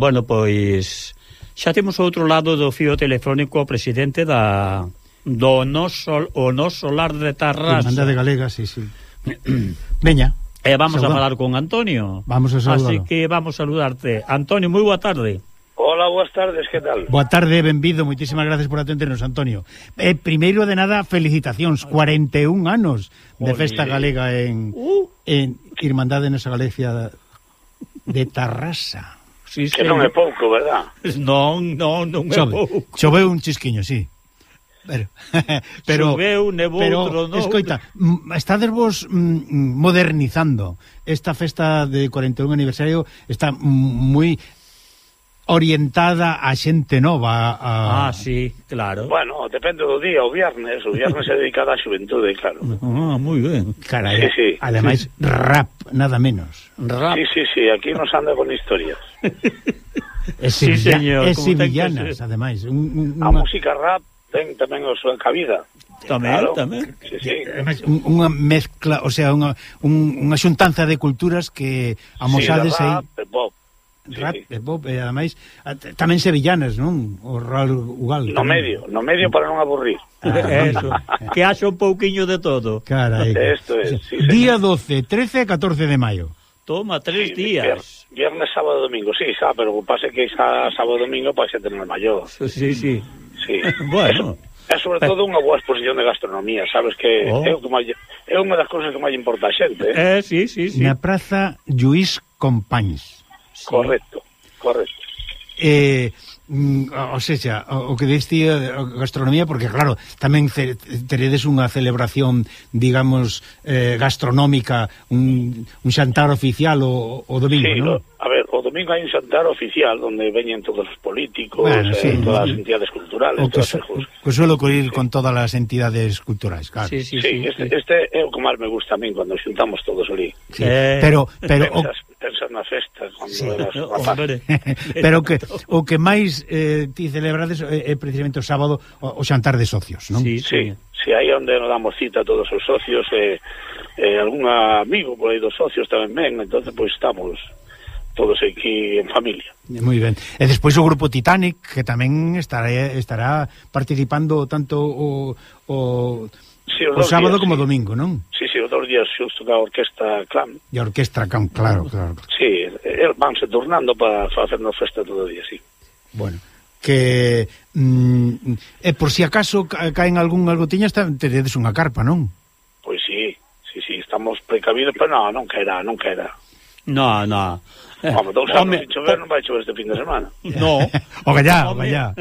Bueno, pois xa temos outro lado do fío telefónico o presidente da do noso, o noso solar de Tarrasa. Irmandade Galega, sí, sí. Veña. E eh, vamos Saudar. a falar con Antonio. Vamos a saludarlo. Así que vamos a saludarte. Antonio, moi boa tarde. Hola, boas tardes, que tal? Boa tarde, benvido, moitísimas gracias por atendernos, Antonio. Eh, primeiro de nada, felicitacións, 41 anos de festa galega en, uh. en Irmandade nesa Galicia de Tarrasa. Sí, que non é pouco, verdad? Non, non, non Chove, é pouco. Choveu un chisquiño, sí. Pero, pero, Choveu, nevou, pero tronou... Escoita, estades vos modernizando. Esta festa de 41 aniversario está moi orientada a xente nova. A... Ah, sí, claro. Bueno, depende do día, o viernes. O viernes é dedicada á xuventude, claro. Ah, moi ben. Carai, sí, sí. ademais, sí. rap nada menos. Rap. Sí, sí, sí, aquí nos anda con historias. es sí, señor, e sevillanas, se... ademais. Un, un, a música rap ten tamén a súa cabida. Tamén, claro. tamén. Sí, sí. Un, unha mezcla, o sea, unha, un, unha xuntanza de culturas que amosades sí, rap, aí. pop, rap sí. e pop e ademais tamén sevillanas, non? O Real Ugal. No tamén. medio, no medio para non aburrir. Ah, eso, que haxa un pouquiño de todo. Carai. Esto es, sí, Día 12, 13 e 14 de maio. Toma, tres sí, días. Viernes, sábado, domingo, sí, xa, pero o pase que xa sábado, domingo, pase a tener maior. Sí, sí. Sí. bueno. É sobre todo unha boa exposición de gastronomía, sabes que oh. é, que máis, é unha das cousas que máis importa a xente. Eh, eh sí, sí, sí. Na Praza Lluís Companys. Correcto, correcto. Eh, mm, o sea, o que diste a gastronomía porque claro, tamén teredes unha celebración, digamos, eh, gastronómica, un, un xantar oficial o, o domingo, sí, non? domingo hai un xantar oficial onde veñen todos os políticos, bueno, eh, sí, eh, todas as entidades culturales, o que, todas as que suelo ocurrir sí. con todas as entidades culturais, claro. Sí, sí, sí, sí, este, sí. este é o que máis me gusta a min cando xuntamos todos ali. Sí. Eh... Pero pero pensas, o... pensas na festa cando sí. eras hombre, Pero que o que máis eh, ti celebrades é eh, precisamente o sábado o, o xantar de socios, non? Sí, sí. sí aí onde nos damos cita a todos os socios e eh, eh, algún amigo por aí dos socios tamén ben, entonces pois pues, estamos que en familia. Moi ben. E despois o grupo Titanic, que tamén estará, estará participando tanto o, o, sí, o sábado días, como sí. domingo, non? Sí, sí, os dos días xusto da Orquesta Clan. E a Orquesta Clan, claro, claro. Sí, vanse tornando para facernos festa todo o día, sí. Bueno, que mm, e por si acaso caen algún algotiñas teredes unha carpa, non? Pois sí, sí, sí, estamos precavidos, pero non, non caerá, non caerá. No, no. Eh, home, dous anos, home, xover non vai chover este fin de semana. No. o gallá, o gallá.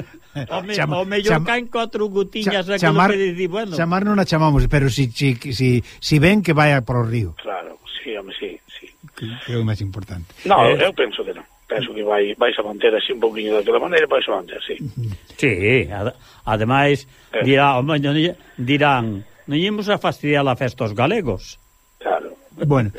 Home, chama, o mellor chama, caen cuatro gutiñas cha, chamar, que dicir, bueno. Chamar non a chamamos, pero si, si, si, si ven que vai para o río. Claro, sí, home, sí, sí. Que é o máis importante. No, eh, eu penso que non. Penso que vai, vais a manter así un poquinho daquela tota maneira, vais a manter, sí. Mm-hmm. Sí, ad, ademais, eh. dirá, home, dirán, non ímos a fastidiar a festa aos galegos. Bueno,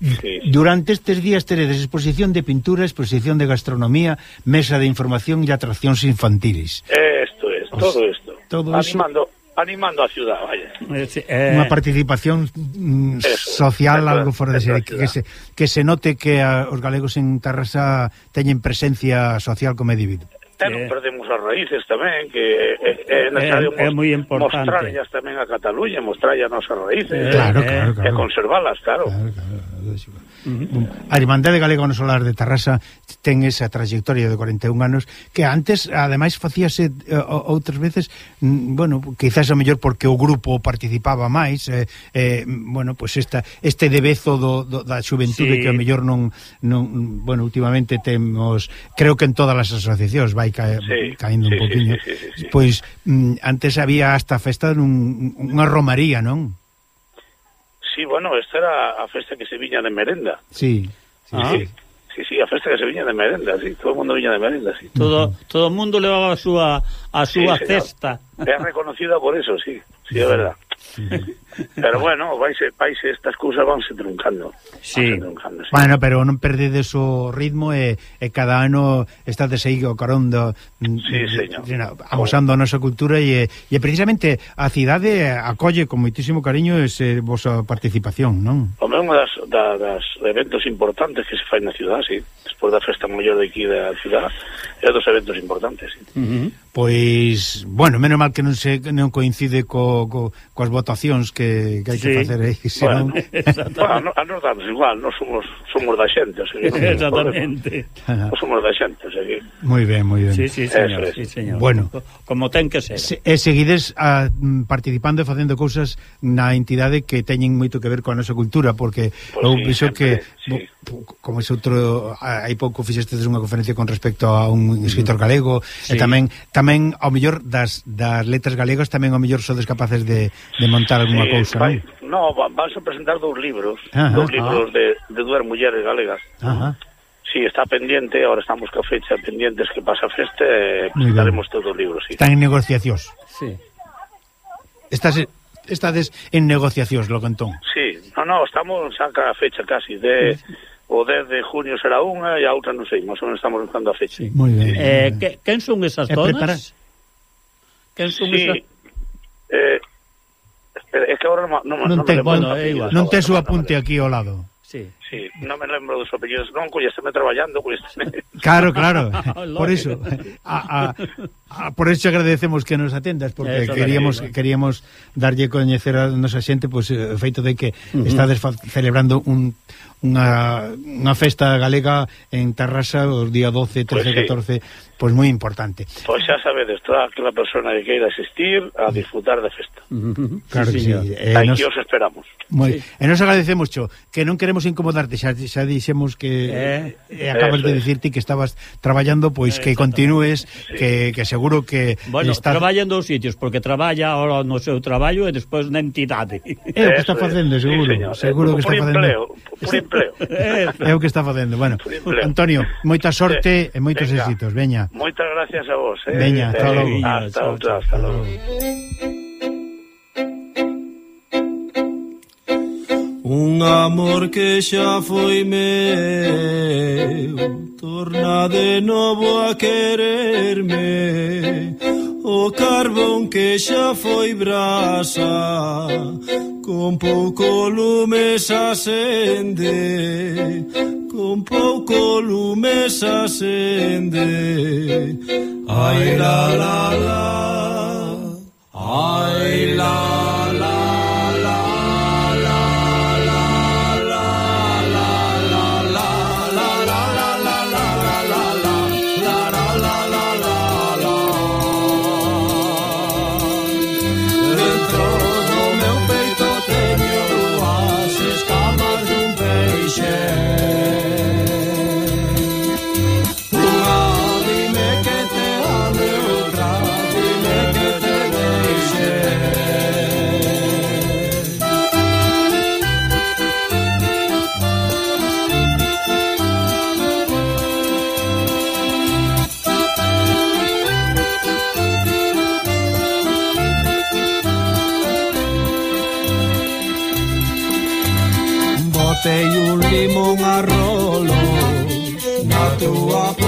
sí, sí. durante estes días teredes exposición de pintura, exposición de gastronomía, mesa de información e atraccións infantiles. Esto es, todo esto. Todo Animando, eso animando a ciudad, vaya. Eh, eh, Unha participación mm, eso, social eso, algo fora de ser, que, se, que se note que a, os galegos en Tarrasa teñen presencia social como é debido. Eh, non perdemos raíces tamén que é, é necesario é, é moi importante mostrarlas tamén a Cataluña, mostrarlas as nosas raíces, claro, claro, claro. e conservalas, claro. claro, claro. A Irmandade Galega no Solar de Tarrasa ten esa trayectoria de 41 anos que antes, ademais, facíase uh, outras veces, mm, bueno, quizás a mellor porque o grupo participaba máis, eh, eh, bueno, pois pues esta este debezo do, do, da xuventude sí. que a mellor non, non bueno, últimamente temos, creo que en todas as asociacións vai ca, sí. caindo sí, un poquinho. Sí, sí, sí, sí, sí. Pois mm, antes había hasta festa nun, unha romaría, non? Sí, bueno, esta era a festa que se viña de merenda. Sí. Sí, ah. sí. Sí, sí, a festa que se viña de merenda, sí, todo o mundo viña de merenda, sí. Todo todo o mundo levaba a súa a súa sí, cesta. É reconocida por eso, sí, sí, é verdade pero bueno, vaise, vaise estas cousas vanse truncando. Sí. Vanse truncando sí. Bueno, pero non perdedes o ritmo e, e cada ano estades aí o carón do, mm, sí, señor. amosando a nosa cultura e, e precisamente a cidade acolle con moitísimo cariño ese vosa participación, non? O mesmo das, da, das eventos importantes que se fai na cidade, sí. Despois da festa maior de aquí da cidade, é dos eventos importantes, sí. Uh -huh. Pois, bueno, menos mal que non se non coincide co, co, coas votacións que, que hai que sí. facer aí, senón... Bueno, bueno, a nos damos igual, non somos somos da xente, así que Exactamente. Non somos da xente, así que Moi ben, moi ben. Sí, sí, señor, sí, señor. Bueno, como ten que ser. Se, e seguides a, participando e facendo cousas na entidade que teñen moito que ver coa nosa cultura, porque pues eu sí, penso que sí. como ese outro hai pouco fixestes unha conferencia con respecto a un escritor galego sí. e tamén, tamén tamén ao mellor das, das letras galegas tamén ao mellor sodes capaces de, de montar algunha sí, cousa, vai, non? No, vas a presentar dous libros, Ajá, dous libros ah. de, de dúas mulleres galegas. Ajá. Sí, está pendiente, ahora estamos ca fecha pendientes que pasa a festa, eh, presentaremos todos os libros, sí. Están en negociacións. Sí. Estás estades en negociacións, lo entón. Sí, no, no, estamos xa ca fecha casi de o 10 de junio será unha e a outra non sei, máis ou menos estamos buscando a fecha. Sí, moi ben. Eh, que, quen son esas zonas? Prepara... Quen son sí. esas? Eh, espera, é que agora non, non, non, non te, me lembro. bueno, é igual. Non tes o apunte aquí ao lado. Sí. Sí, non me lembro dos apellidos, non, collesteme traballando, collesteme... Claro, claro, por iso. A, a, a, por eso agradecemos que nos atendas porque eso queríamos daría, queríamos darlle coñecer a nosa xente pois pues, eh, o feito de que uh -huh. estades celebrando un unha, unha festa galega en Tarrasa os día 12, 13, pues sí. 14 pois pues moi importante. Pois pues xa sabedes, toda aquela persona que queira asistir a disfrutar da festa. Uh -huh. Claro sí, que sí. Eh, Aquí nos... os esperamos. Moi. Sí. E eh, nos agradecemos, Cho, que non queremos incomodarte, xa, xa dixemos que eh, eh, acabas Eso de dicirte que estabas traballando, pois eh, que continúes, sí. que, que seguro que... Bueno, está... traballa en dous sitios, porque traballa ahora no seu traballo e despois na entidade. É o que está facendo, seguro. Sí, señor. seguro que está facendo. Empleo, por empleo. É o que está facendo. Bueno, Antonio, moita sorte e moitos Venga. éxitos. Veña. Moitas gracias a vos. Eh. Veña, hasta eh, logo. Hasta, outra, hasta logo. Un amor que xa foi meu Torna de novo a quererme. O carbón que xa foi brasa Con pouco lume xa sende Con pouco lume xa Ai la la la Ai la la. to walk